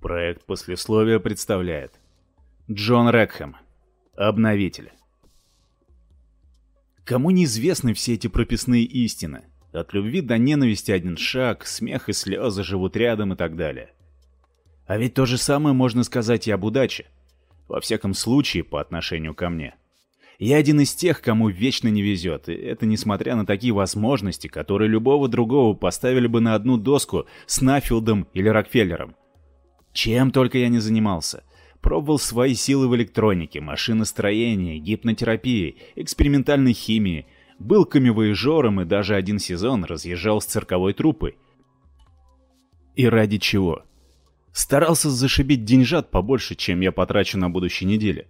Проект послесловия представляет Джон Рекхэм. Обновитель. Кому неизвестны все эти прописные истины? От любви до ненависти один шаг, смех и слезы живут рядом и так далее. А ведь то же самое можно сказать и об удаче. Во всяком случае, по отношению ко мне. Я один из тех, кому вечно не везет, и это несмотря на такие возможности, которые любого другого поставили бы на одну доску с Нафилдом или Рокфеллером. Чем только я не занимался. Пробовал свои силы в электронике, машиностроении, гипнотерапии, экспериментальной химии. Был камевоежором и даже один сезон разъезжал с цирковой труппой. И ради чего? Старался зашибить деньжат побольше, чем я потрачу на будущей неделе.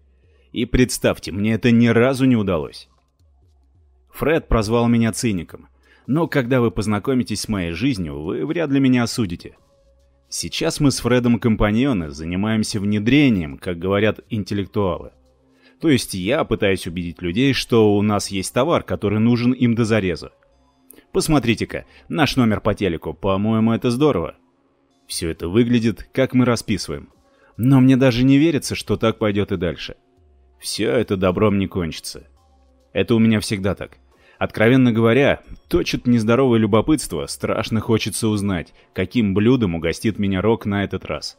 И представьте, мне это ни разу не удалось. Фред прозвал меня циником. Но когда вы познакомитесь с моей жизнью, вы вряд ли меня осудите. Сейчас мы с Фредом компаньоны, занимаемся внедрением, как говорят интеллектуалы. То есть я пытаюсь убедить людей, что у нас есть товар, который нужен им до зареза. Посмотрите-ка, наш номер по телеку, по-моему, это здорово. Все это выглядит, как мы расписываем. Но мне даже не верится, что так пойдет и дальше. Все это добром не кончится. Это у меня всегда так. Откровенно говоря, точит нездоровое любопытство, страшно хочется узнать, каким блюдом угостит меня Рок на этот раз.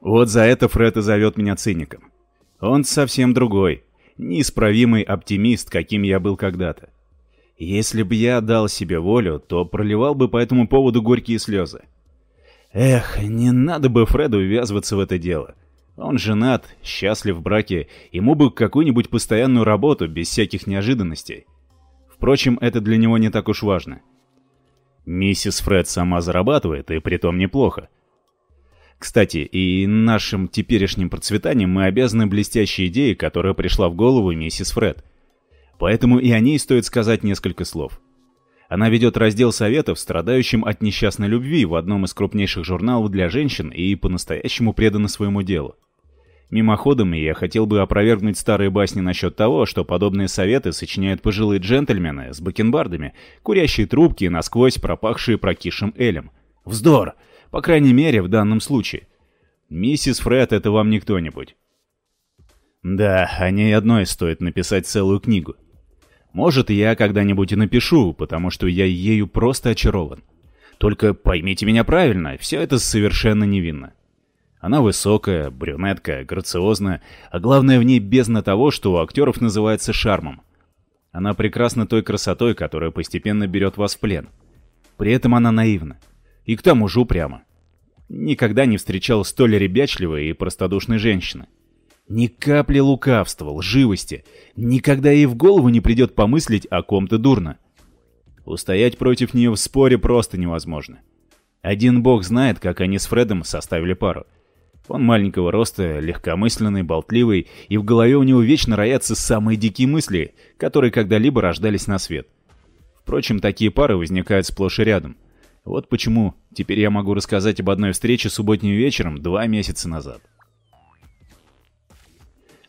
Вот за это Фред и зовет меня циником. Он совсем другой, неисправимый оптимист, каким я был когда-то. Если бы я дал себе волю, то проливал бы по этому поводу горькие слезы. Эх, не надо бы Фреду ввязываться в это дело. Он женат, счастлив в браке, ему бы какую-нибудь постоянную работу без всяких неожиданностей. Впрочем, это для него не так уж важно. Миссис Фред сама зарабатывает, и притом неплохо. Кстати, и нашим теперешним процветанием мы обязаны блестящей идее, которая пришла в голову миссис Фред. Поэтому и о ней стоит сказать несколько слов. Она ведет раздел советов, страдающим от несчастной любви в одном из крупнейших журналов для женщин и по-настоящему предана своему делу. Мимоходом я хотел бы опровергнуть старые басни насчет того, что подобные советы сочиняют пожилые джентльмены с бакенбардами, курящие трубки, насквозь пропахшие прокисшим элем. Вздор! По крайней мере, в данном случае. Миссис Фред — это вам не кто-нибудь. Да, о ней одной стоит написать целую книгу. Может, я когда-нибудь и напишу, потому что я ею просто очарован. Только поймите меня правильно, все это совершенно невинно. Она высокая, брюнетка, грациозная, а главное в ней бездна того, что у актеров называется шармом. Она прекрасна той красотой, которая постепенно берет вас в плен. При этом она наивна. И к тому же упряма. Никогда не встречал столь ребячливой и простодушной женщины. Ни капли лукавства, лживости. Никогда ей в голову не придет помыслить о ком-то дурно. Устоять против нее в споре просто невозможно. Один бог знает, как они с Фредом составили пару. Он маленького роста, легкомысленный, болтливый, и в голове у него вечно роятся самые дикие мысли, которые когда-либо рождались на свет. Впрочем, такие пары возникают сплошь и рядом. Вот почему теперь я могу рассказать об одной встрече субботним вечером два месяца назад.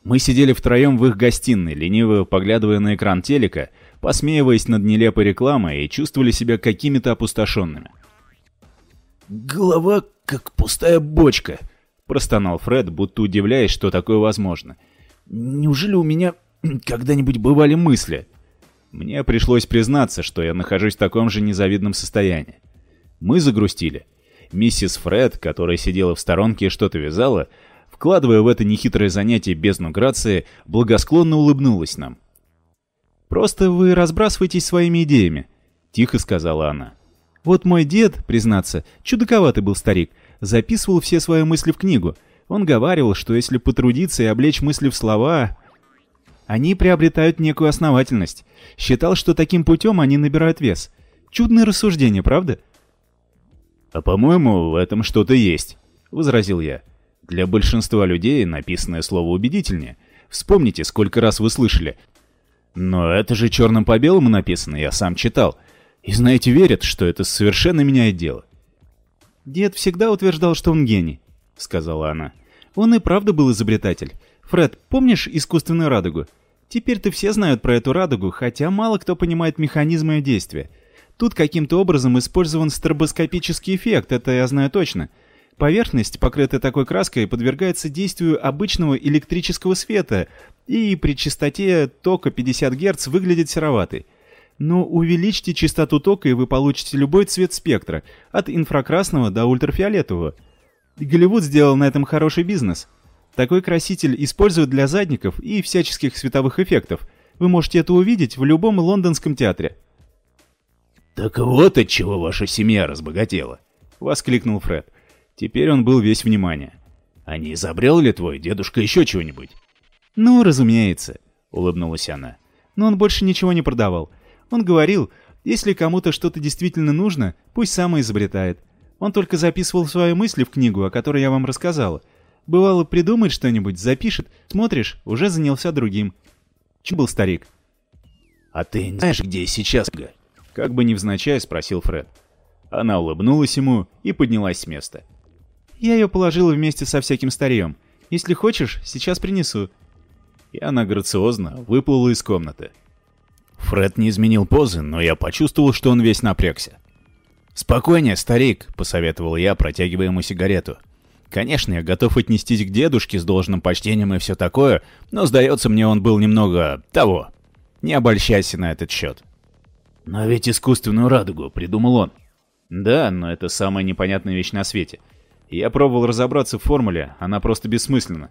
Мы сидели втроем в их гостиной, лениво поглядывая на экран телека, посмеиваясь над нелепой рекламой и чувствовали себя какими-то опустошенными. «Голова как пустая бочка», — простонал Фред, будто удивляясь, что такое возможно. «Неужели у меня когда-нибудь бывали мысли?» Мне пришлось признаться, что я нахожусь в таком же незавидном состоянии. Мы загрустили. Миссис Фред, которая сидела в сторонке и что-то вязала, вкладывая в это нехитрое занятие бездну грации, благосклонно улыбнулась нам. «Просто вы разбрасываетесь своими идеями», — тихо сказала она. «Вот мой дед, признаться, чудаковатый был старик, записывал все свои мысли в книгу. Он говаривал, что если потрудиться и облечь мысли в слова, они приобретают некую основательность. Считал, что таким путем они набирают вес. Чудное рассуждение, правда? «А по-моему, в этом что-то есть», — возразил я. «Для большинства людей написанное слово убедительнее. Вспомните, сколько раз вы слышали. Но это же черным по белому написано, я сам читал. И знаете, верят, что это совершенно меняет дело. «Дед всегда утверждал, что он гений», — сказала она. «Он и правда был изобретатель. Фред, помнишь искусственную радугу? Теперь-то все знают про эту радугу, хотя мало кто понимает механизм ее действия. Тут каким-то образом использован стробоскопический эффект, это я знаю точно. Поверхность, покрытая такой краской, подвергается действию обычного электрического света и при частоте тока 50 Гц выглядит сероватой. Но увеличьте частоту тока, и вы получите любой цвет спектра, от инфракрасного до ультрафиолетового. Голливуд сделал на этом хороший бизнес. Такой краситель используют для задников и всяческих световых эффектов. Вы можете это увидеть в любом лондонском театре. «Так вот от чего ваша семья разбогатела!» — воскликнул Фред. Теперь он был весь внимание. «А не изобрел ли твой дедушка еще чего-нибудь?» «Ну, разумеется», — улыбнулась она. «Но он больше ничего не продавал. Он говорил, если кому-то что-то действительно нужно, пусть сам и изобретает. Он только записывал свои мысли в книгу, о которой я вам рассказала. Бывало, придумает что-нибудь, запишет, смотришь, уже занялся другим. Чем был старик?» «А ты знаешь, где сейчас Га?» Как бы невзначай спросил Фред. Она улыбнулась ему и поднялась с места. Я ее положила вместе со всяким старьем. Если хочешь, сейчас принесу». И она грациозно выплыла из комнаты. Фред не изменил позы, но я почувствовал, что он весь напрягся. «Спокойнее, старик», — посоветовал я, протягивая ему сигарету. Конечно, я готов отнестись к дедушке с должным почтением и все такое, но, сдается мне, он был немного... того. Не обольщайся на этот счет. «Но ведь искусственную радугу придумал он». «Да, но это самая непонятная вещь на свете. Я пробовал разобраться в формуле, она просто бессмысленна.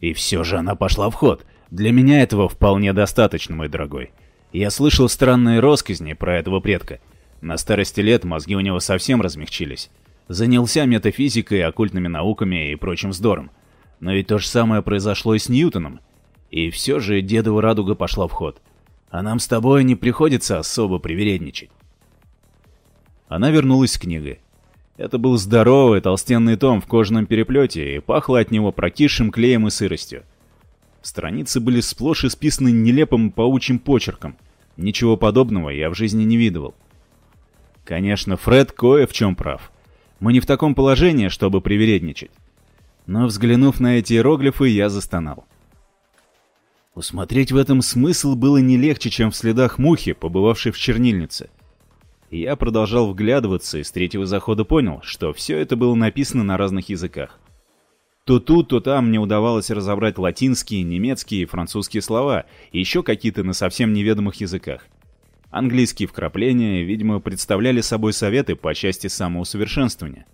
И все же она пошла в ход. Для меня этого вполне достаточно, мой дорогой. Я слышал странные росказни про этого предка. На старости лет мозги у него совсем размягчились. Занялся метафизикой, оккультными науками и прочим вздором. Но ведь то же самое произошло и с Ньютоном. И все же дедова радуга пошла в ход. А нам с тобой не приходится особо привередничать. Она вернулась с книгой. Это был здоровый толстенный том в кожаном переплете, и пахло от него прокисшим клеем и сыростью. Страницы были сплошь исписаны нелепым паучьим почерком. Ничего подобного я в жизни не видывал. Конечно, Фред кое в чем прав. Мы не в таком положении, чтобы привередничать. Но взглянув на эти иероглифы, я застонал. Усмотреть в этом смысл было не легче, чем в следах мухи, побывавшей в чернильнице — я продолжал вглядываться и с третьего захода понял, что все это было написано на разных языках. То тут, то там мне удавалось разобрать латинские, немецкие и французские слова, и еще какие-то на совсем неведомых языках. Английские вкрапления, видимо, представляли собой советы по части самоусовершенствования.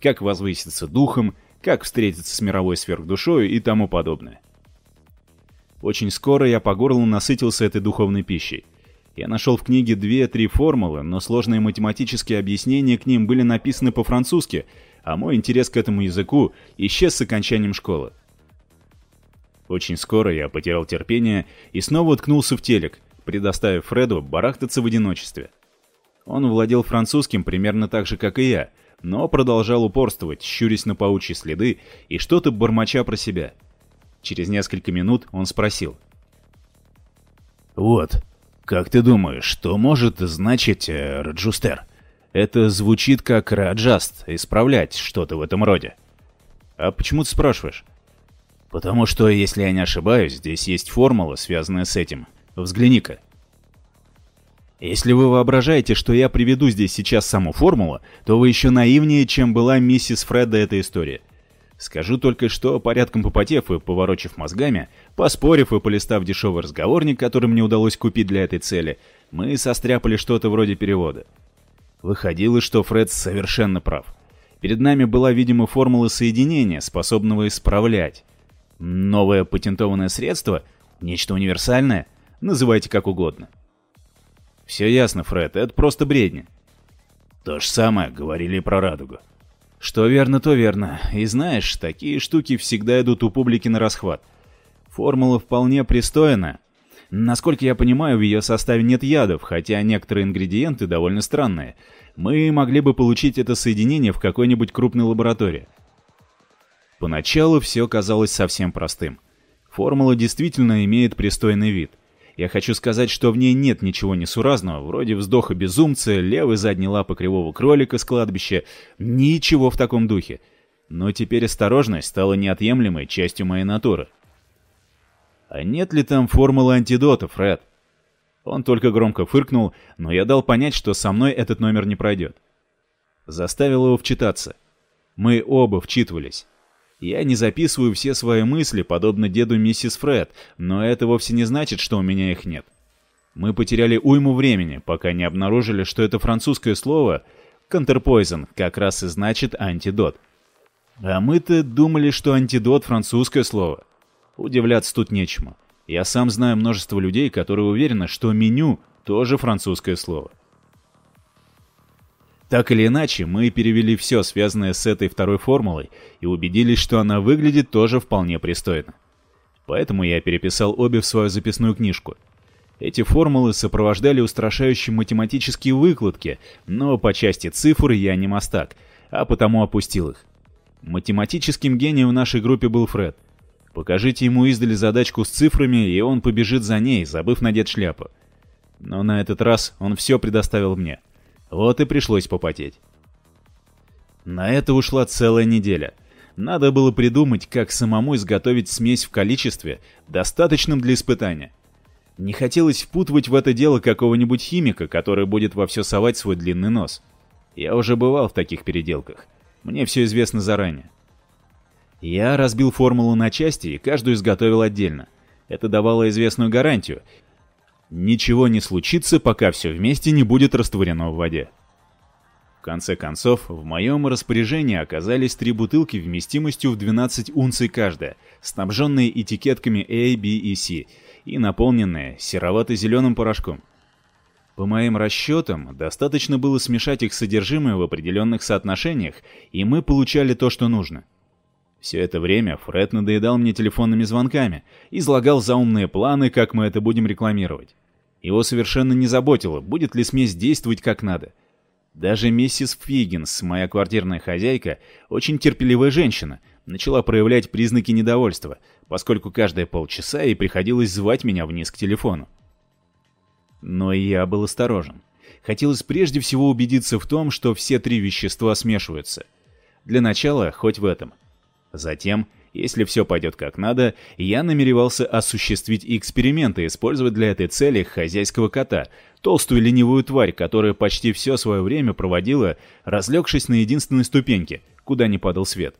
Как возвыситься духом, как встретиться с мировой сверхдушой и тому подобное. Очень скоро я по горлу насытился этой духовной пищей. Я нашел в книге две-три формулы, но сложные математические объяснения к ним были написаны по-французски, а мой интерес к этому языку исчез с окончанием школы. Очень скоро я потерял терпение и снова уткнулся в телек, предоставив Фреду барахтаться в одиночестве. Он владел французским примерно так же, как и я, но продолжал упорствовать, щурясь на паучьи следы и что-то бормоча про себя. Через несколько минут он спросил. «Вот, «Как ты думаешь, что может значить э, «раджустер»?» Это звучит как «раджаст», «исправлять», что-то в этом роде. «А почему ты спрашиваешь?» «Потому что, если я не ошибаюсь, здесь есть формула, связанная с этим. Взгляни-ка». Если вы воображаете, что я приведу здесь сейчас саму формулу, то вы еще наивнее, чем была миссис Фредда эта история. Скажу только, что, порядком попотев и поворочив мозгами, поспорив и полистав дешевый разговорник, который мне удалось купить для этой цели, мы состряпали что-то вроде перевода. Выходило, что Фред совершенно прав. Перед нами была, видимо, формула соединения, способного исправлять. Новое патентованное средство? Нечто универсальное? Называйте как угодно. Все ясно, Фред, это просто бредни. То же самое говорили про радугу. Что верно, то верно. И знаешь, такие штуки всегда идут у публики на расхват. Формула вполне пристойная. Насколько я понимаю, в ее составе нет ядов, хотя некоторые ингредиенты довольно странные. Мы могли бы получить это соединение в какой-нибудь крупной лаборатории. Поначалу все казалось совсем простым. Формула действительно имеет пристойный вид — я хочу сказать, что в ней нет ничего несуразного, вроде вздоха безумца, левой задней лапы кривого кролика с кладбища. Ничего в таком духе. Но теперь осторожность стала неотъемлемой частью моей натуры. А нет ли там формулы антидота, Фред? Он только громко фыркнул, но я дал понять, что со мной этот номер не пройдет. Заставил его вчитаться. Мы оба вчитывались. Я не записываю все свои мысли, подобно деду миссис Фред, но это вовсе не значит, что у меня их нет. Мы потеряли уйму времени, пока не обнаружили, что это французское слово «контрпойзен» как раз и значит «антидот». А мы-то думали, что антидот — французское слово. Удивляться тут нечему. Я сам знаю множество людей, которые уверены, что меню — тоже французское слово. Так или иначе, мы перевели все, связанное с этой второй формулой, и убедились, что она выглядит тоже вполне пристойно. Поэтому я переписал обе в свою записную книжку. Эти формулы сопровождали устрашающие математические выкладки, но по части цифр я не мастак, а потому опустил их. Математическим гением в нашей группе был Фред. Покажите ему издали задачку с цифрами, и он побежит за ней, забыв надеть шляпу. Но на этот раз он все предоставил мне. Вот и пришлось попотеть. На это ушла целая неделя. Надо было придумать, как самому изготовить смесь в количестве, достаточном для испытания. Не хотелось впутывать в это дело какого-нибудь химика, который будет во все совать свой длинный нос. Я уже бывал в таких переделках. Мне все известно заранее. Я разбил формулу на части и каждую изготовил отдельно. Это давало известную гарантию. Ничего не случится, пока все вместе не будет растворено в воде. В конце концов, в моем распоряжении оказались три бутылки вместимостью в 12 унций каждая, снабженные этикетками A, B и C и наполненные серовато-зеленым порошком. По моим расчетам, достаточно было смешать их содержимое в определенных соотношениях, и мы получали то, что нужно. Все это время Фред надоедал мне телефонными звонками, излагал заумные планы, как мы это будем рекламировать. Его совершенно не заботило, будет ли смесь действовать как надо. Даже миссис Фиггинс, моя квартирная хозяйка, очень терпеливая женщина, начала проявлять признаки недовольства, поскольку каждые полчаса ей приходилось звать меня вниз к телефону. Но я был осторожен. Хотелось прежде всего убедиться в том, что все три вещества смешиваются. Для начала хоть в этом. Затем, если все пойдет как надо, я намеревался осуществить эксперименты и использовать для этой цели хозяйского кота, толстую ленивую тварь, которая почти все свое время проводила, разлегшись на единственной ступеньке, куда не падал свет.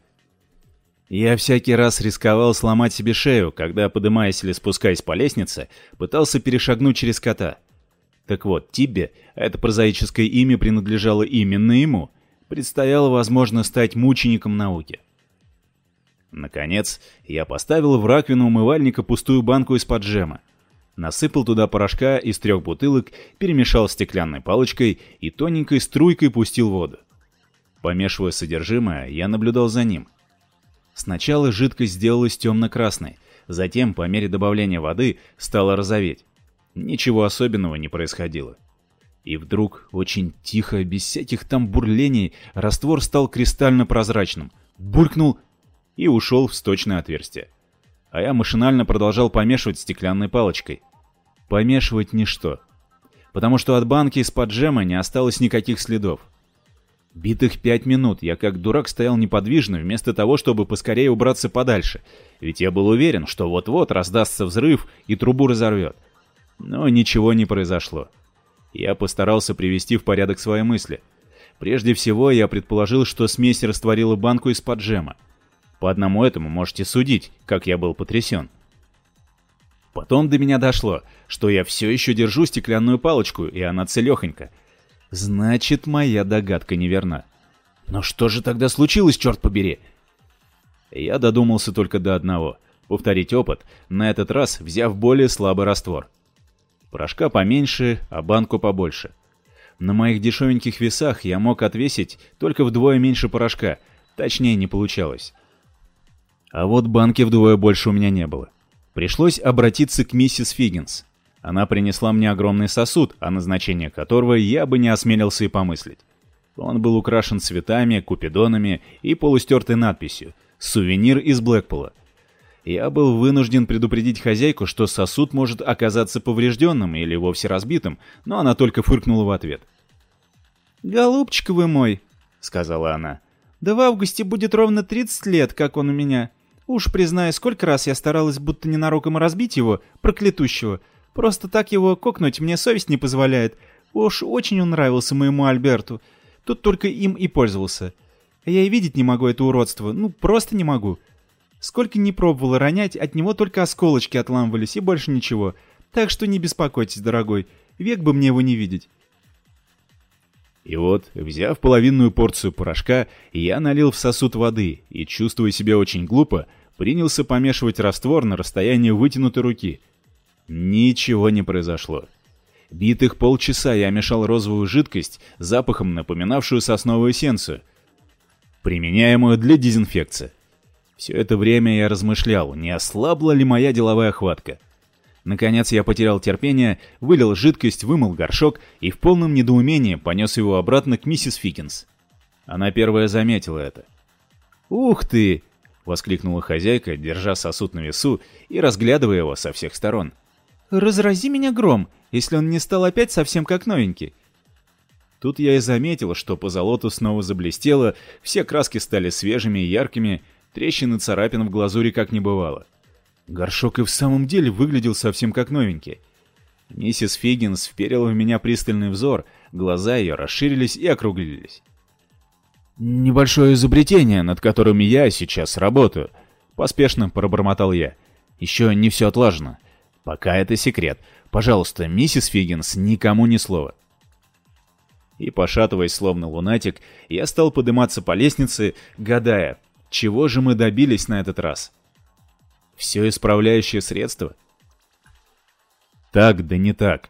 Я всякий раз рисковал сломать себе шею, когда, подымаясь или спускаясь по лестнице, пытался перешагнуть через кота — так вот, Тибе, это прозаическое имя принадлежало именно ему, предстояло, возможно, стать мучеником науки. Наконец, я поставил в раковину умывальника пустую банку из-под джема. Насыпал туда порошка из трех бутылок, перемешал стеклянной палочкой и тоненькой струйкой пустил воду. Помешивая содержимое, я наблюдал за ним. Сначала жидкость сделалась темно-красной, затем, по мере добавления воды, стала розоветь. Ничего особенного не происходило. И вдруг, очень тихо, без всяких там бурлений, раствор стал кристально прозрачным, булькнул и ушел в сточное отверстие. А я машинально продолжал помешивать стеклянной палочкой. Помешивать ничто. Потому что от банки из-под джема не осталось никаких следов. Битых пять минут я как дурак стоял неподвижно, вместо того, чтобы поскорее убраться подальше. Ведь я был уверен, что вот-вот раздастся взрыв и трубу разорвет. Но ничего не произошло. Я постарался привести в порядок свои мысли. Прежде всего, я предположил, что смесь растворила банку из-под джема. По одному этому можете судить, как я был потрясен. Потом до меня дошло, что я все еще держу стеклянную палочку, и она целехонька. Значит, моя догадка неверна. Но что же тогда случилось, черт побери? Я додумался только до одного. Повторить опыт, на этот раз взяв более слабый раствор. Порошка поменьше, а банку побольше. На моих дешевеньких весах я мог отвесить только вдвое меньше порошка, точнее не получалось. А вот банки вдвое больше у меня не было. Пришлось обратиться к миссис Фиггинс. Она принесла мне огромный сосуд, о назначении которого я бы не осмелился и помыслить. Он был украшен цветами, купидонами и полустертой надписью «Сувенир из Блэкпула», я был вынужден предупредить хозяйку, что сосуд может оказаться поврежденным или вовсе разбитым, но она только фыркнула в ответ. «Голубчик вы мой», — сказала она, — «да в августе будет ровно 30 лет, как он у меня. Уж признаю, сколько раз я старалась будто ненароком разбить его, проклятущего. Просто так его кокнуть мне совесть не позволяет. Уж очень он нравился моему Альберту. Тут только им и пользовался. Я и видеть не могу это уродство, ну просто не могу. Сколько не пробовала ронять, от него только осколочки отламывались и больше ничего. Так что не беспокойтесь, дорогой, век бы мне его не видеть. И вот, взяв половинную порцию порошка, я налил в сосуд воды и, чувствуя себя очень глупо, принялся помешивать раствор на расстоянии вытянутой руки. Ничего не произошло. Битых полчаса я мешал розовую жидкость запахом, напоминавшую сосновую эссенцию, применяемую для дезинфекции. Все это время я размышлял, не ослабла ли моя деловая хватка. Наконец я потерял терпение, вылил жидкость, вымыл горшок и в полном недоумении понес его обратно к миссис Фикинс. Она первая заметила это. «Ух ты!» — воскликнула хозяйка, держа сосуд на весу и разглядывая его со всех сторон. «Разрази меня гром, если он не стал опять совсем как новенький». Тут я и заметил, что по золоту снова заблестело, все краски стали свежими и яркими, трещины царапин в глазури как не бывало. Горшок и в самом деле выглядел совсем как новенький. Миссис Фиггинс вперила в меня пристальный взор, глаза ее расширились и округлились. «Небольшое изобретение, над которым я сейчас работаю», — поспешно пробормотал я. «Еще не все отлажено. Пока это секрет. Пожалуйста, миссис Фиггинс, никому ни слова». И, пошатываясь словно лунатик, я стал подниматься по лестнице, гадая, чего же мы добились на этот раз. Все исправляющее средство? Так, да не так.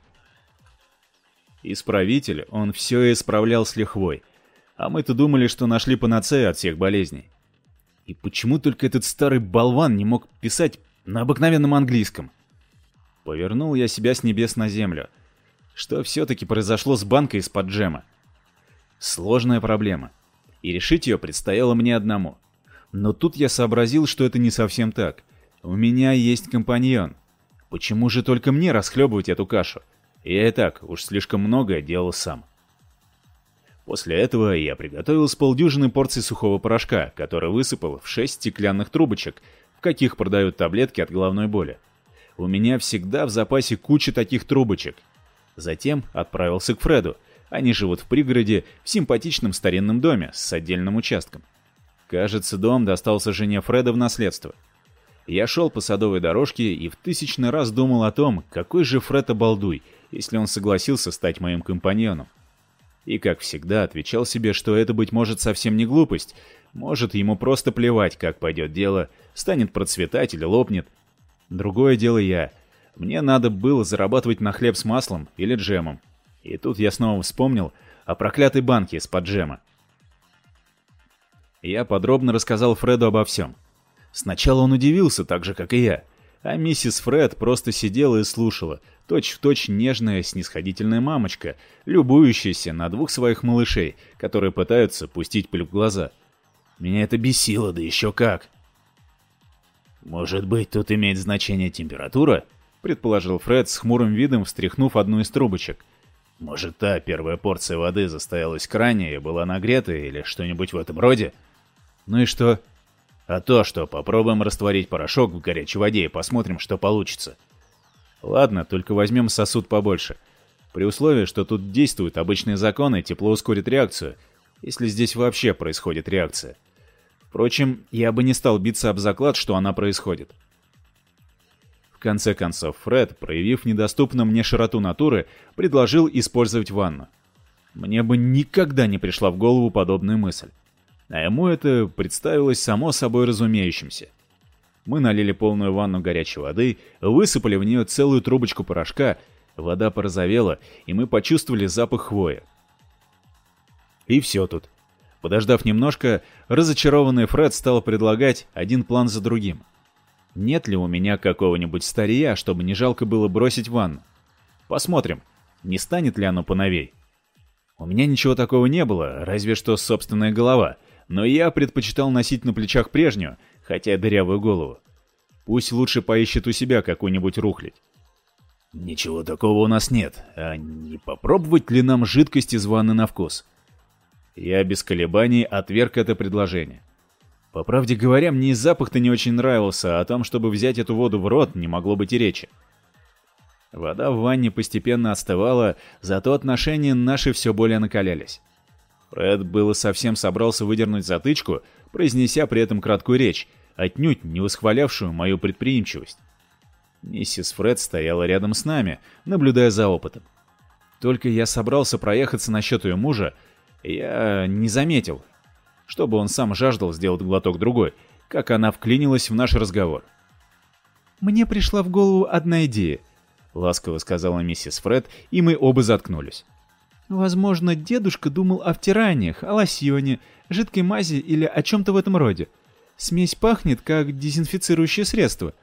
Исправитель, он все исправлял с лихвой. А мы-то думали, что нашли панацею от всех болезней. И почему только этот старый болван не мог писать на обыкновенном английском? Повернул я себя с небес на землю. Что все-таки произошло с банкой из-под джема? Сложная проблема. И решить ее предстояло мне одному. Но тут я сообразил, что это не совсем так — у меня есть компаньон. Почему же только мне расхлебывать эту кашу? Я и так уж слишком многое делал сам. После этого я приготовил с полдюжины порций сухого порошка, который высыпал в шесть стеклянных трубочек, в каких продают таблетки от головной боли. У меня всегда в запасе куча таких трубочек. Затем отправился к Фреду. Они живут в пригороде, в симпатичном старинном доме с отдельным участком. Кажется, дом достался жене Фреда в наследство. Я шел по садовой дорожке и в тысячный раз думал о том, какой же Фред обалдуй, если он согласился стать моим компаньоном. И, как всегда, отвечал себе, что это, быть может, совсем не глупость. Может, ему просто плевать, как пойдет дело, станет процветать или лопнет. Другое дело я. Мне надо было зарабатывать на хлеб с маслом или джемом. И тут я снова вспомнил о проклятой банке из-под джема. Я подробно рассказал Фреду обо всем. Сначала он удивился, так же, как и я. А миссис Фред просто сидела и слушала, точь-в-точь точь нежная, снисходительная мамочка, любующаяся на двух своих малышей, которые пытаются пустить пыль в глаза. Меня это бесило, да еще как. «Может быть, тут имеет значение температура?» — предположил Фред с хмурым видом, встряхнув одну из трубочек. «Может, та первая порция воды застоялась в кране и была нагрета или что-нибудь в этом роде?» «Ну и что?» А то, что попробуем растворить порошок в горячей воде и посмотрим, что получится. Ладно, только возьмем сосуд побольше. При условии, что тут действуют обычные законы, тепло ускорит реакцию, если здесь вообще происходит реакция. Впрочем, я бы не стал биться об заклад, что она происходит. В конце концов, Фред, проявив недоступную мне широту натуры, предложил использовать ванну. Мне бы никогда не пришла в голову подобная мысль. А ему это представилось само собой разумеющимся. Мы налили полную ванну горячей воды, высыпали в нее целую трубочку порошка, вода порозовела, и мы почувствовали запах хвоя. И все тут. Подождав немножко, разочарованный Фред стал предлагать один план за другим. Нет ли у меня какого-нибудь стария, чтобы не жалко было бросить ванну? Посмотрим, не станет ли оно поновей. У меня ничего такого не было, разве что собственная голова — но я предпочитал носить на плечах прежнюю, хотя дырявую голову. Пусть лучше поищет у себя какую-нибудь рухлядь. Ничего такого у нас нет, а не попробовать ли нам жидкость из ванны на вкус? Я без колебаний отверг это предложение. По правде говоря, мне и запах-то не очень нравился, а о том, чтобы взять эту воду в рот, не могло быть и речи. Вода в ванне постепенно остывала, зато отношения наши все более накалялись. Фред было совсем собрался выдернуть затычку, произнеся при этом краткую речь, отнюдь не восхвалявшую мою предприимчивость. Миссис Фред стояла рядом с нами, наблюдая за опытом. Только я собрался проехаться насчет ее мужа, я не заметил, чтобы он сам жаждал сделать глоток другой, как она вклинилась в наш разговор. «Мне пришла в голову одна идея», — ласково сказала миссис Фред, и мы оба заткнулись. «Возможно, дедушка думал о втираниях, о лосьоне, жидкой мази или о чем-то в этом роде. Смесь пахнет, как дезинфицирующее средство».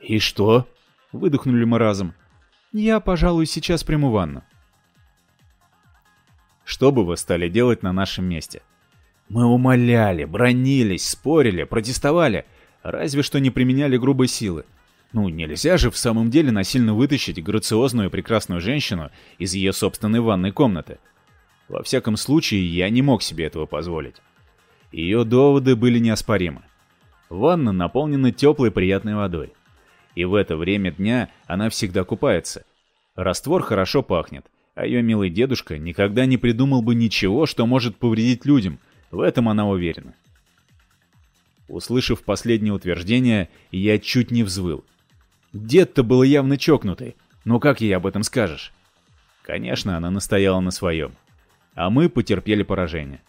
«И что?» — выдохнули мы разом. «Я, пожалуй, сейчас приму ванну». Что бы вы стали делать на нашем месте? Мы умоляли, бронились, спорили, протестовали, разве что не применяли грубой силы. Ну, нельзя же в самом деле насильно вытащить грациозную и прекрасную женщину из ее собственной ванной комнаты. Во всяком случае, я не мог себе этого позволить. Ее доводы были неоспоримы. Ванна наполнена теплой приятной водой. И в это время дня она всегда купается. Раствор хорошо пахнет, а ее милый дедушка никогда не придумал бы ничего, что может повредить людям. В этом она уверена. Услышав последнее утверждение, я чуть не взвыл. Дед-то был явно чокнутый, но как ей об этом скажешь? Конечно, она настояла на своем. А мы потерпели поражение.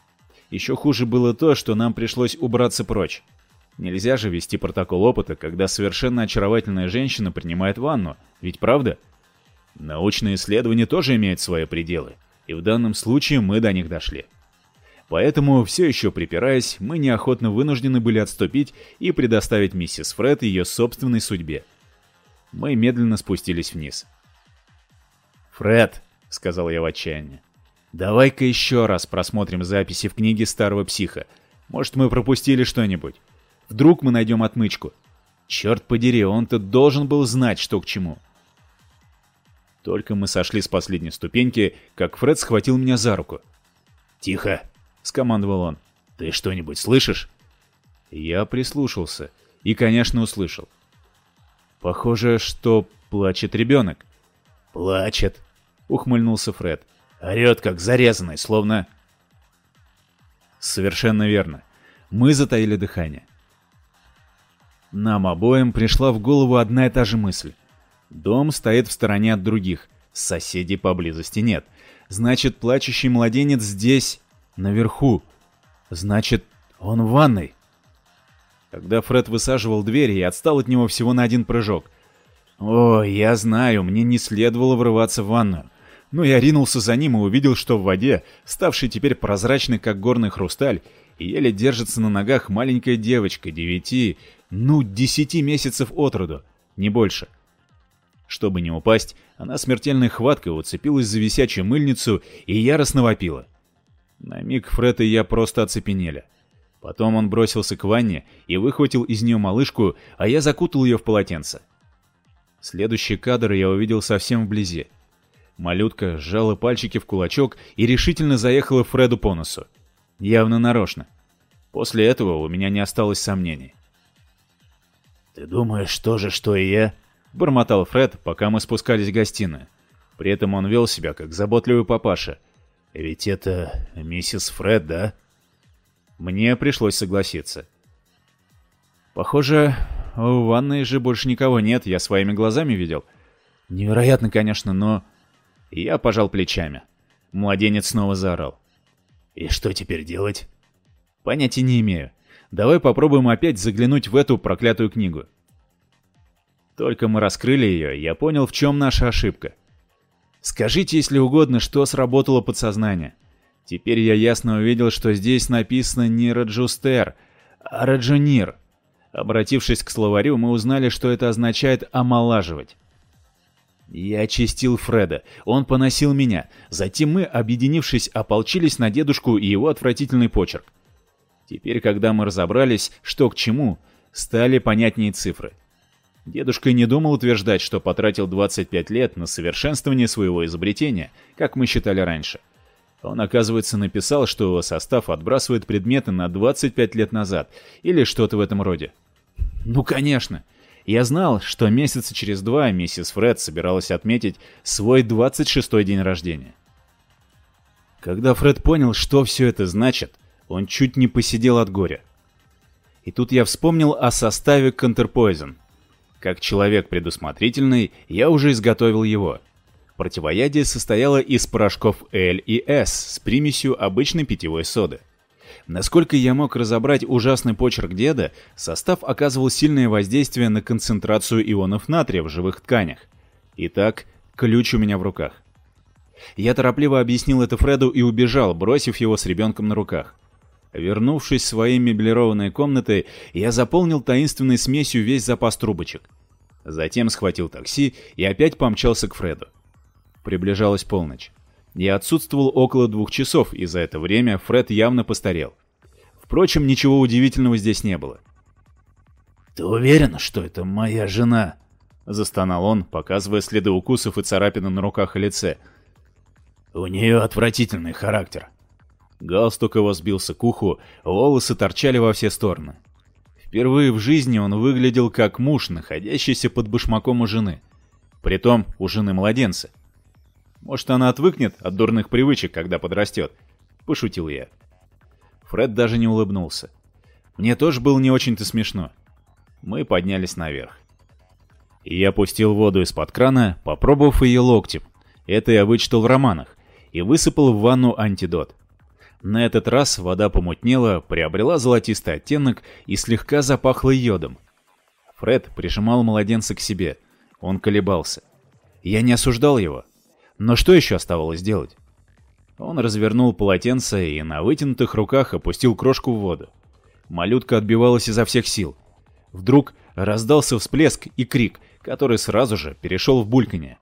Еще хуже было то, что нам пришлось убраться прочь. Нельзя же вести протокол опыта, когда совершенно очаровательная женщина принимает ванну, ведь правда? Научные исследования тоже имеют свои пределы, и в данном случае мы до них дошли. Поэтому, все еще припираясь, мы неохотно вынуждены были отступить и предоставить миссис Фред ее собственной судьбе. Мы медленно спустились вниз. «Фред», — сказал я в отчаянии, — «давай-ка еще раз просмотрим записи в книге старого психа. Может, мы пропустили что-нибудь? Вдруг мы найдем отмычку? Черт подери, он-то должен был знать, что к чему». Только мы сошли с последней ступеньки, как Фред схватил меня за руку. «Тихо!» — скомандовал он. «Ты что-нибудь слышишь?» Я прислушался и, конечно, услышал. Похоже, что плачет ребенок. «Плачет!» — ухмыльнулся Фред. «Орет, как зарезанный, словно...» Совершенно верно. Мы затаили дыхание. Нам обоим пришла в голову одна и та же мысль. Дом стоит в стороне от других. Соседей поблизости нет. Значит, плачущий младенец здесь, наверху. Значит, он в ванной. Когда Фред высаживал дверь, я отстал от него всего на один прыжок. О, я знаю, мне не следовало врываться в ванную. Но я ринулся за ним и увидел, что в воде, ставшей теперь прозрачной, как горный хрусталь, еле держится на ногах маленькая девочка девяти, ну, десяти месяцев от роду, не больше. — чтобы не упасть, она смертельной хваткой уцепилась за висячую мыльницу и яростно вопила. На миг Фред и я просто оцепенели. Потом он бросился к ванне и выхватил из нее малышку, а я закутал ее в полотенце. Следующий кадр я увидел совсем вблизи. Малютка сжала пальчики в кулачок и решительно заехала Фреду по носу. Явно нарочно. После этого у меня не осталось сомнений. «Ты думаешь тоже, что и я?» — бормотал Фред, пока мы спускались в гостиную. При этом он вел себя как заботливый папаша. «Ведь это миссис Фред, да?» Мне пришлось согласиться. «Похоже, в ванной же больше никого нет, я своими глазами видел. Невероятно, конечно, но...» Я пожал плечами. Младенец снова заорал. «И что теперь делать?» «Понятия не имею. Давай попробуем опять заглянуть в эту проклятую книгу. Только мы раскрыли ее, я понял, в чем наша ошибка. Скажите, если угодно, что сработало подсознание. Теперь я ясно увидел, что здесь написано не Раджустер, а Раджунир. Обратившись к словарю, мы узнали, что это означает «омолаживать». Я очистил Фреда, он поносил меня. Затем мы, объединившись, ополчились на дедушку и его отвратительный почерк. Теперь, когда мы разобрались, что к чему, стали понятнее цифры. Дедушка не думал утверждать, что потратил 25 лет на совершенствование своего изобретения, как мы считали раньше. Он, оказывается, написал, что состав отбрасывает предметы на 25 лет назад, или что-то в этом роде. Ну, конечно. Я знал, что месяца через два миссис Фред собиралась отметить свой 26-й день рождения. Когда Фред понял, что все это значит, он чуть не посидел от горя. И тут я вспомнил о составе Counterpoison. Как человек предусмотрительный, я уже изготовил его. Противоядие состояло из порошков L и S с примесью обычной питьевой соды. Насколько я мог разобрать ужасный почерк деда, состав оказывал сильное воздействие на концентрацию ионов натрия в живых тканях. Итак, ключ у меня в руках. Я торопливо объяснил это Фреду и убежал, бросив его с ребенком на руках. Вернувшись в своей меблированной комнатой, я заполнил таинственной смесью весь запас трубочек. Затем схватил такси и опять помчался к Фреду. Приближалась полночь. Я отсутствовал около двух часов, и за это время Фред явно постарел. Впрочем, ничего удивительного здесь не было. «Ты уверен, что это моя жена?» — застонал он, показывая следы укусов и царапины на руках и лице. «У нее отвратительный характер». Галстук его сбился к уху, волосы торчали во все стороны. Впервые в жизни он выглядел как муж, находящийся под башмаком у жены. Притом у жены младенца. Может, она отвыкнет от дурных привычек, когда подрастет. Пошутил я. Фред даже не улыбнулся. Мне тоже было не очень-то смешно. Мы поднялись наверх. И я пустил воду из-под крана, попробовав ее локтем. Это я вычитал в романах. И высыпал в ванну антидот. На этот раз вода помутнела, приобрела золотистый оттенок и слегка запахла йодом. Фред прижимал младенца к себе. Он колебался. Я не осуждал его. Но что еще оставалось делать? Он развернул полотенце и на вытянутых руках опустил крошку в воду. Малютка отбивалась изо всех сил. Вдруг раздался всплеск и крик, который сразу же перешел в бульканье.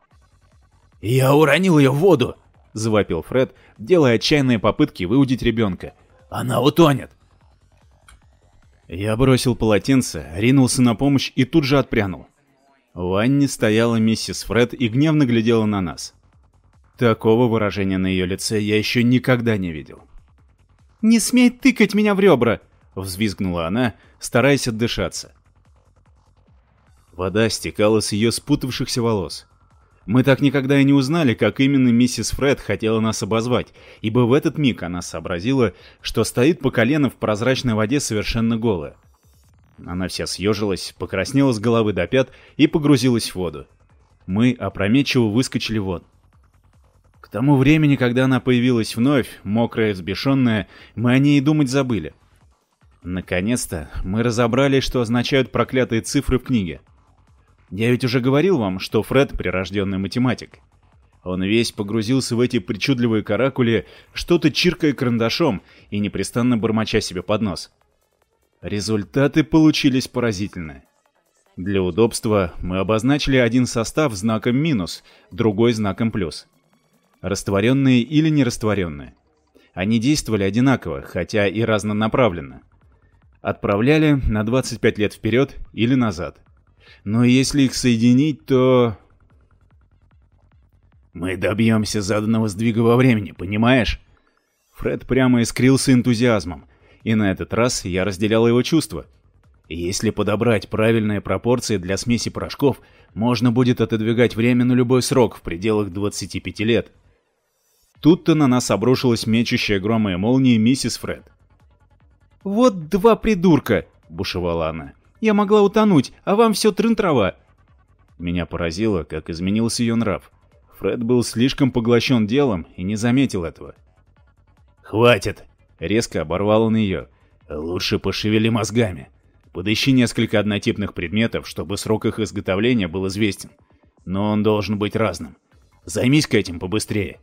«Я уронил ее в воду!» — завопил Фред, делая отчаянные попытки выудить ребенка. «Она утонет!» Я бросил полотенце, ринулся на помощь и тут же отпрянул. В ванне стояла миссис Фред и гневно глядела на нас. Такого выражения на ее лице я еще никогда не видел. «Не смей тыкать меня в ребра!» — взвизгнула она, стараясь отдышаться. Вода стекала с ее спутавшихся волос. Мы так никогда и не узнали, как именно миссис Фред хотела нас обозвать, ибо в этот миг она сообразила, что стоит по колено в прозрачной воде совершенно голая. Она вся съежилась, покраснела с головы до пят и погрузилась в воду. Мы опрометчиво выскочили вон тому времени, когда она появилась вновь, мокрая взбешенная, мы о ней и думать забыли. Наконец-то мы разобрали, что означают проклятые цифры в книге. Я ведь уже говорил вам, что Фред — прирожденный математик. Он весь погрузился в эти причудливые каракули, что-то чиркая карандашом и непрестанно бормоча себе под нос. Результаты получились поразительные. Для удобства мы обозначили один состав знаком минус, другой знаком плюс растворенные или нерастворенные. Они действовали одинаково, хотя и разнонаправленно. Отправляли на 25 лет вперед или назад. Но если их соединить, то... Мы добьемся заданного сдвига во времени, понимаешь? Фред прямо искрился энтузиазмом, и на этот раз я разделял его чувства. Если подобрать правильные пропорции для смеси порошков, можно будет отодвигать время на любой срок в пределах 25 лет. Тут-то на нас обрушилась мечущая грома и молния миссис Фред. «Вот два придурка!» — бушевала она. «Я могла утонуть, а вам все трын-трава!» Меня поразило, как изменился ее нрав. Фред был слишком поглощен делом и не заметил этого. «Хватит!» — резко оборвал он ее. «Лучше пошевели мозгами. Подыщи несколько однотипных предметов, чтобы срок их изготовления был известен. Но он должен быть разным. Займись-ка этим побыстрее».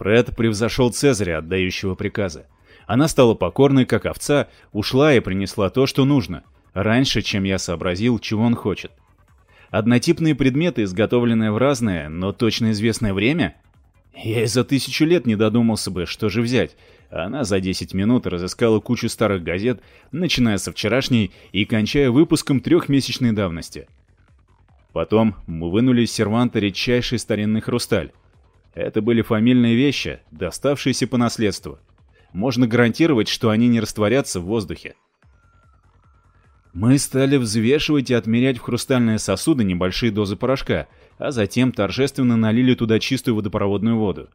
Фред превзошел Цезаря, отдающего приказы. Она стала покорной, как овца, ушла и принесла то, что нужно, раньше, чем я сообразил, чего он хочет. Однотипные предметы, изготовленные в разное, но точно известное время? Я и за тысячу лет не додумался бы, что же взять. Она за 10 минут разыскала кучу старых газет, начиная со вчерашней и кончая выпуском трехмесячной давности. Потом мы вынули из серванта редчайший старинный хрусталь. Это были фамильные вещи, доставшиеся по наследству. Можно гарантировать, что они не растворятся в воздухе. Мы стали взвешивать и отмерять в хрустальные сосуды небольшие дозы порошка, а затем торжественно налили туда чистую водопроводную воду.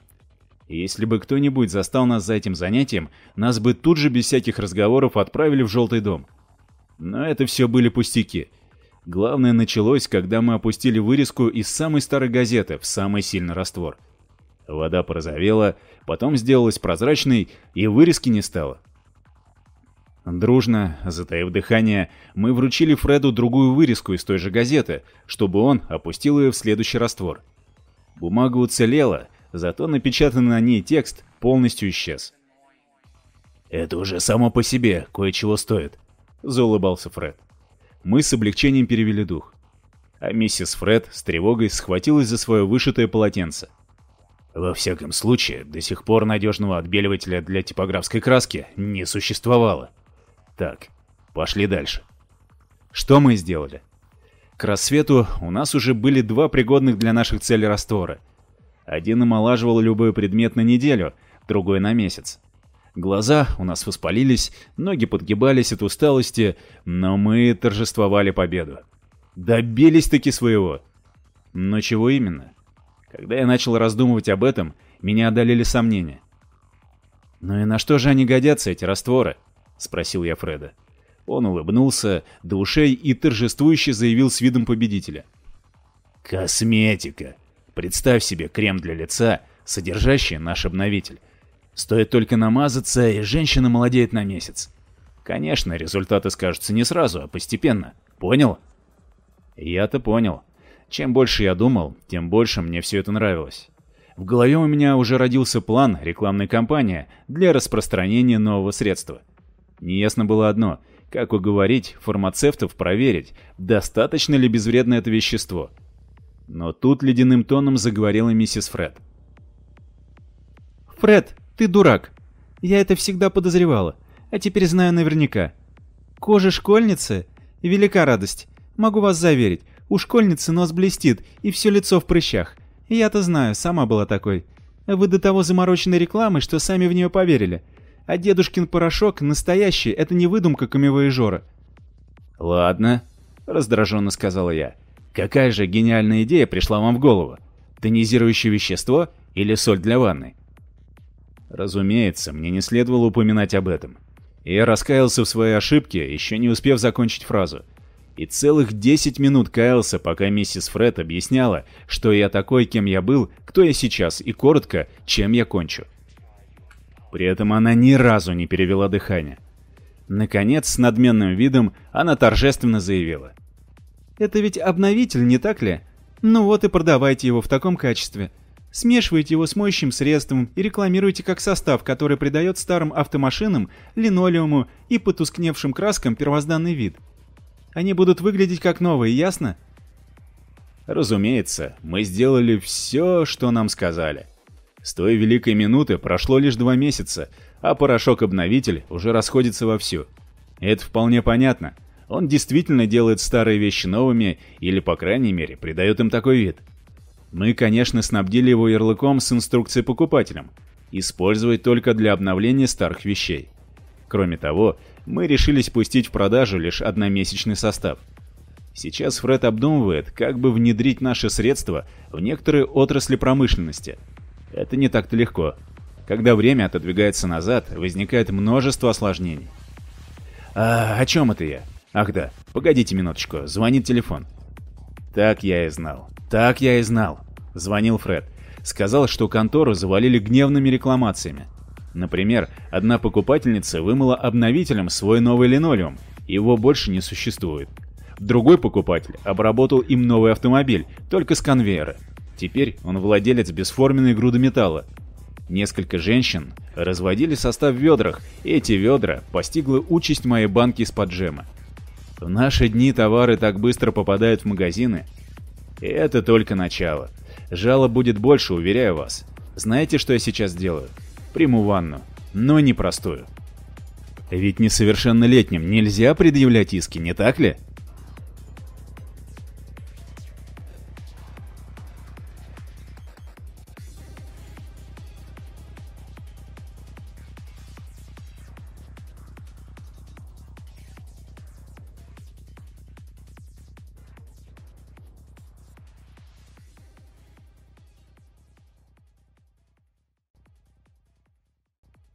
Если бы кто-нибудь застал нас за этим занятием, нас бы тут же без всяких разговоров отправили в желтый дом. Но это все были пустяки. Главное началось, когда мы опустили вырезку из самой старой газеты в самый сильный раствор. Вода порозовела, потом сделалась прозрачной, и вырезки не стало. Дружно, затаив дыхание, мы вручили Фреду другую вырезку из той же газеты, чтобы он опустил ее в следующий раствор. Бумага уцелела, зато напечатанный на ней текст полностью исчез. «Это уже само по себе кое-чего стоит», — заулыбался Фред. Мы с облегчением перевели дух. А миссис Фред с тревогой схватилась за свое вышитое полотенце. Во всяком случае, до сих пор надежного отбеливателя для типографской краски не существовало. Так, пошли дальше. Что мы сделали? К рассвету у нас уже были два пригодных для наших целей раствора. Один омолаживал любой предмет на неделю, другой на месяц. Глаза у нас воспалились, ноги подгибались от усталости, но мы торжествовали победу. Добились-таки своего. Но чего именно? Когда я начал раздумывать об этом, меня одолели сомнения. «Ну и на что же они годятся, эти растворы?» — спросил я Фреда. Он улыбнулся до ушей и торжествующе заявил с видом победителя. «Косметика! Представь себе крем для лица, содержащий наш обновитель. Стоит только намазаться, и женщина молодеет на месяц. Конечно, результаты скажутся не сразу, а постепенно. Понял?» Я-то понял. Чем больше я думал, тем больше мне все это нравилось. В голове у меня уже родился план рекламной кампании для распространения нового средства — Неясно было одно — как уговорить фармацевтов проверить, достаточно ли безвредно это вещество. Но тут ледяным тоном заговорила миссис Фред. «Фред, ты дурак. Я это всегда подозревала, а теперь знаю наверняка. Кожа школьницы — велика радость. Могу вас заверить, у школьницы нос блестит и все лицо в прыщах. Я-то знаю, сама была такой. Вы до того заморочены рекламой, что сами в нее поверили. А дедушкин порошок настоящий, это не выдумка камевоежора. «Ладно», — раздраженно сказала я. «Какая же гениальная идея пришла вам в голову? Тонизирующее вещество или соль для ванны?» Разумеется, мне не следовало упоминать об этом. Я раскаялся в своей ошибке, еще не успев закончить фразу. И целых 10 минут каялся, пока миссис Фред объясняла, что я такой, кем я был, кто я сейчас, и коротко, чем я кончу. При этом она ни разу не перевела дыхание. Наконец, с надменным видом, она торжественно заявила. «Это ведь обновитель, не так ли? Ну вот и продавайте его в таком качестве. Смешивайте его с моющим средством и рекламируйте как состав, который придает старым автомашинам, линолеуму и потускневшим краскам первозданный вид. Они будут выглядеть как новые, ясно?» Разумеется, мы сделали все, что нам сказали. С той великой минуты прошло лишь два месяца, а порошок-обновитель уже расходится вовсю. Это вполне понятно. Он действительно делает старые вещи новыми, или, по крайней мере, придает им такой вид. Мы, конечно, снабдили его ярлыком с инструкцией покупателям. Использовать только для обновления старых вещей. Кроме того, мы решились пустить в продажу лишь одномесячный состав. Сейчас Фред обдумывает, как бы внедрить наши средства в некоторые отрасли промышленности – это не так-то легко. Когда время отодвигается назад, возникает множество осложнений. А о чем это я? Ах да, погодите минуточку, звонит телефон. Так я и знал. Так я и знал. Звонил Фред. Сказал, что контору завалили гневными рекламациями. Например, одна покупательница вымыла обновителем свой новый линолеум. Его больше не существует. Другой покупатель обработал им новый автомобиль, только с конвейера. Теперь он владелец бесформенной груды металла. Несколько женщин разводили состав в ведрах, и эти ведра постигла участь моей банки из-под джема. В наши дни товары так быстро попадают в магазины. И это только начало. Жалоб будет больше, уверяю вас. Знаете, что я сейчас делаю? Приму ванну, но не простую. Ведь несовершеннолетним нельзя предъявлять иски, не так ли?